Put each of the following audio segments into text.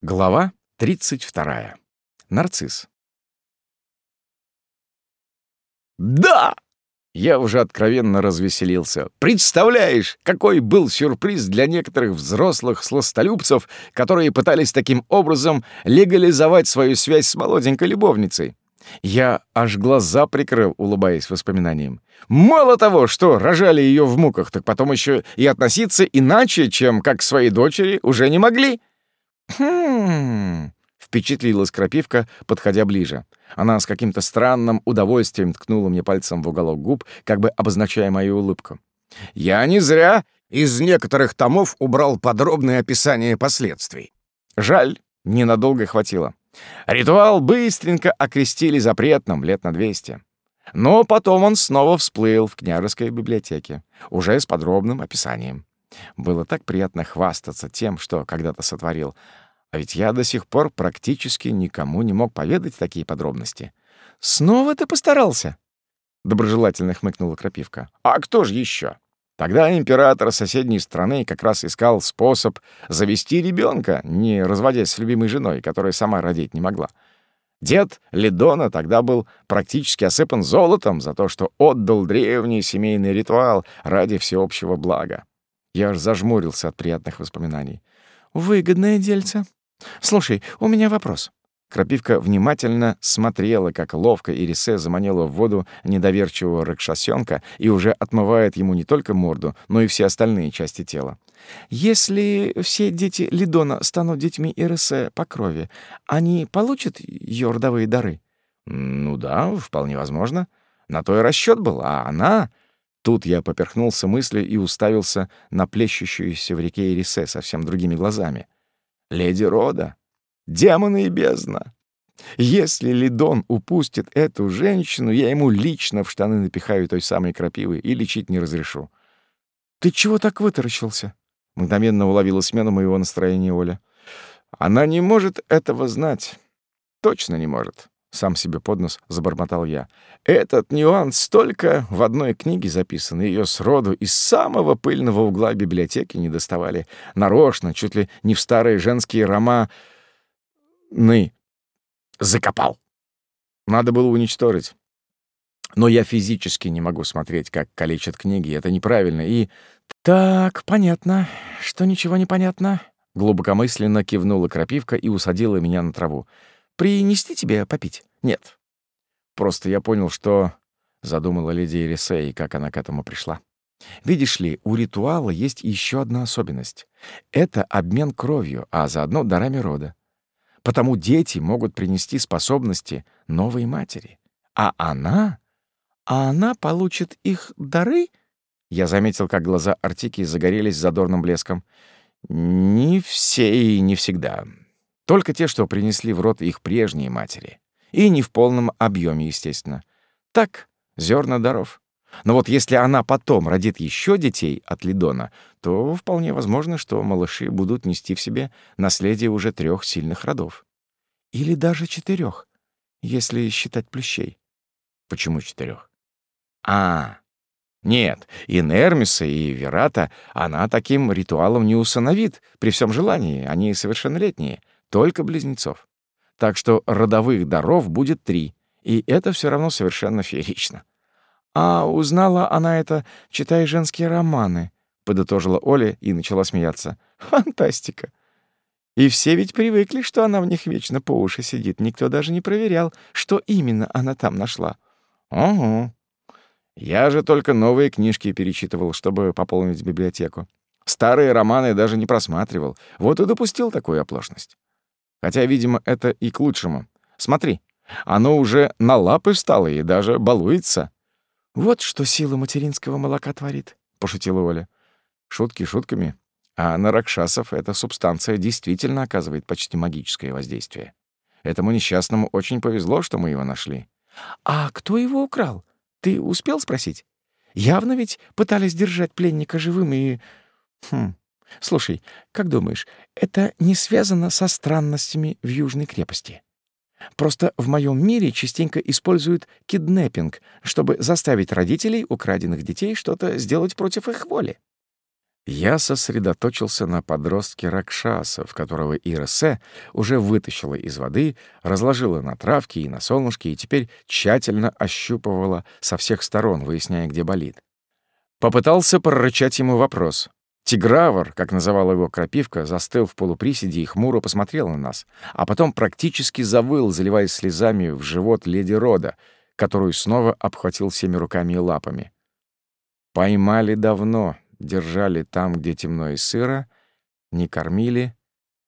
Глава 32. Нарцисс. «Да!» Я уже откровенно развеселился. Представляешь, какой был сюрприз для некоторых взрослых сластолюбцев, которые пытались таким образом легализовать свою связь с молоденькой любовницей. Я аж глаза прикрыл, улыбаясь воспоминаниям. Мало того, что рожали ее в муках, так потом еще и относиться иначе, чем как к своей дочери, уже не могли. «Хм...» — впечатлилась крапивка, подходя ближе. Она с каким-то странным удовольствием ткнула мне пальцем в уголок губ, как бы обозначая мою улыбку. «Я не зря из некоторых томов убрал подробное описание последствий. Жаль, ненадолго хватило. Ритуал быстренько окрестили запретным лет на двести. Но потом он снова всплыл в княжеской библиотеке, уже с подробным описанием. Было так приятно хвастаться тем, что когда-то сотворил. А ведь я до сих пор практически никому не мог поведать такие подробности. «Снова ты постарался?» — доброжелательно хмыкнула Крапивка. «А кто же еще? Тогда император соседней страны как раз искал способ завести ребенка, не разводясь с любимой женой, которая сама родить не могла. Дед Ледона тогда был практически осыпан золотом за то, что отдал древний семейный ритуал ради всеобщего блага. Я аж зажмурился от приятных воспоминаний. «Выгодное дельце. Слушай, у меня вопрос». Крапивка внимательно смотрела, как ловко Ирисе заманила в воду недоверчивого ракшасёнка и уже отмывает ему не только морду, но и все остальные части тела. «Если все дети Лидона станут детьми Ирисе по крови, они получат ее родовые дары?» «Ну да, вполне возможно. На то и расчет был, а она...» Тут я поперхнулся мыслью и уставился на плещущуюся в реке Ирисе совсем другими глазами. «Леди Рода! Демоны и бездна! Если Лидон упустит эту женщину, я ему лично в штаны напихаю той самой крапивы и лечить не разрешу». «Ты чего так вытаращился?» Мгновенно уловила смену моего настроения Оля. «Она не может этого знать. Точно не может. — сам себе под нос забормотал я. «Этот нюанс столько в одной книге записан, ее сроду из самого пыльного угла библиотеки не доставали. Нарочно, чуть ли не в старые женские рома... ны закопал. Надо было уничтожить. Но я физически не могу смотреть, как калечат книги, это неправильно, и... «Так, понятно, что ничего не понятно», — глубокомысленно кивнула крапивка и усадила меня на траву. Принести тебе попить? Нет. Просто я понял, что... Задумала леди Эрисей, как она к этому пришла. Видишь ли, у ритуала есть еще одна особенность. Это обмен кровью, а заодно дарами рода. Потому дети могут принести способности новой матери. А она... А она получит их дары? Я заметил, как глаза Артики загорелись задорным блеском. Не все и не всегда. Только те, что принесли в рот их прежние матери. И не в полном объеме, естественно. Так, зерна даров. Но вот если она потом родит еще детей от Лидона, то вполне возможно, что малыши будут нести в себе наследие уже трех сильных родов. Или даже четырех, если считать плющей. Почему четырех? А, нет, и Нермиса, и Верата она таким ритуалом не усыновит, при всем желании, они совершеннолетние. Только близнецов. Так что родовых даров будет три, и это все равно совершенно феерично. А узнала она это, читая женские романы, подытожила Оля и начала смеяться. Фантастика. И все ведь привыкли, что она в них вечно по уши сидит. Никто даже не проверял, что именно она там нашла. Угу. Я же только новые книжки перечитывал, чтобы пополнить библиотеку. Старые романы даже не просматривал. Вот и допустил такую оплошность. Хотя, видимо, это и к лучшему. Смотри, оно уже на лапы встало и даже балуется. «Вот что сила материнского молока творит», — пошутила Оля. Шутки шутками, а на ракшасов эта субстанция действительно оказывает почти магическое воздействие. Этому несчастному очень повезло, что мы его нашли. «А кто его украл? Ты успел спросить? Явно ведь пытались держать пленника живым и... Хм, Слушай, как думаешь, это не связано со странностями в Южной крепости? Просто в моем мире частенько используют киднеппинг, чтобы заставить родителей украденных детей что-то сделать против их воли. Я сосредоточился на подростке Ракшаса, в которого Ирсе уже вытащила из воды, разложила на травке и на солнышке и теперь тщательно ощупывала со всех сторон, выясняя, где болит. Попытался прорычать ему вопрос. Тигравр, как называла его крапивка, застыл в полуприседе и хмуро посмотрел на нас, а потом практически завыл, заливаясь слезами в живот леди Рода, которую снова обхватил всеми руками и лапами. Поймали давно, держали там, где темно и сыро, не кормили,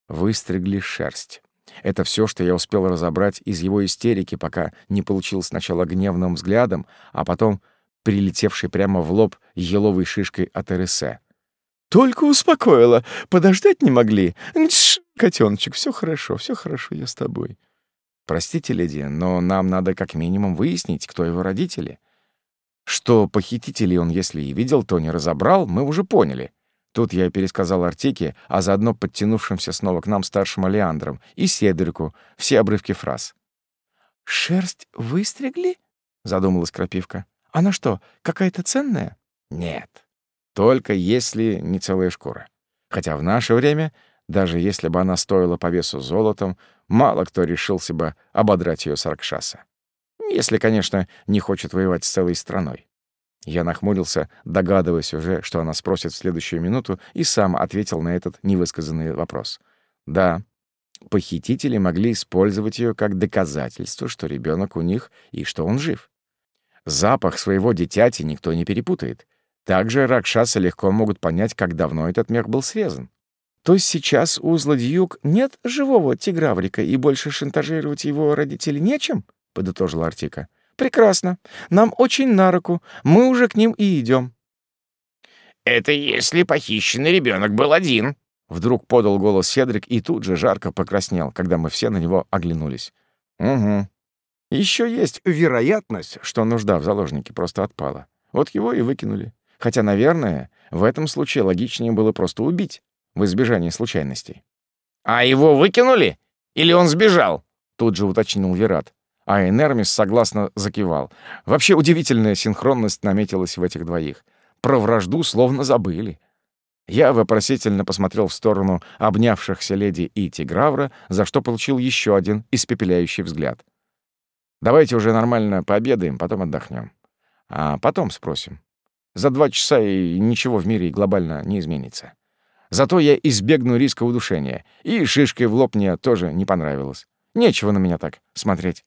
выстригли шерсть. Это все, что я успел разобрать из его истерики, пока не получил сначала гневным взглядом, а потом прилетевший прямо в лоб еловой шишкой от РСЭ. «Только успокоила. Подождать не могли. Тш, котеночек, все хорошо, все хорошо, я с тобой». «Простите, леди, но нам надо как минимум выяснить, кто его родители. Что похитителей он, если и видел, то не разобрал, мы уже поняли. Тут я пересказал Артике, а заодно подтянувшимся снова к нам старшим Алиандрам и Седрику все обрывки фраз. «Шерсть выстригли?» — задумалась Крапивка. «Она что, какая-то ценная?» «Нет. Только если не целая шкура. Хотя в наше время, даже если бы она стоила по весу золотом, мало кто решился бы ободрать ее с Аркшаса. Если, конечно, не хочет воевать с целой страной. Я нахмурился, догадываясь уже, что она спросит в следующую минуту, и сам ответил на этот невысказанный вопрос. Да, похитители могли использовать ее как доказательство, что ребенок у них и что он жив. Запах своего дитяти никто не перепутает. Также Ракшаса легко могут понять, как давно этот мех был срезан. То есть сейчас у злодеюк нет живого тиграврика, и больше шантажировать его родителей нечем? — подытожила Артика. «Прекрасно. Нам очень на руку. Мы уже к ним и идем. «Это если похищенный ребенок был один», — вдруг подал голос Седрик и тут же жарко покраснел, когда мы все на него оглянулись. «Угу. Еще есть вероятность, что нужда в заложнике просто отпала. Вот его и выкинули. Хотя, наверное, в этом случае логичнее было просто убить, в избежание случайностей». «А его выкинули? Или он сбежал?» — тут же уточнил Верат а Энермис согласно закивал. Вообще удивительная синхронность наметилась в этих двоих. Про вражду словно забыли. Я вопросительно посмотрел в сторону обнявшихся леди и Тигравра, за что получил еще один испепеляющий взгляд. «Давайте уже нормально пообедаем, потом отдохнем. А потом спросим. За два часа и ничего в мире глобально не изменится. Зато я избегну риска удушения, и шишкой в лоб мне тоже не понравилось. Нечего на меня так смотреть».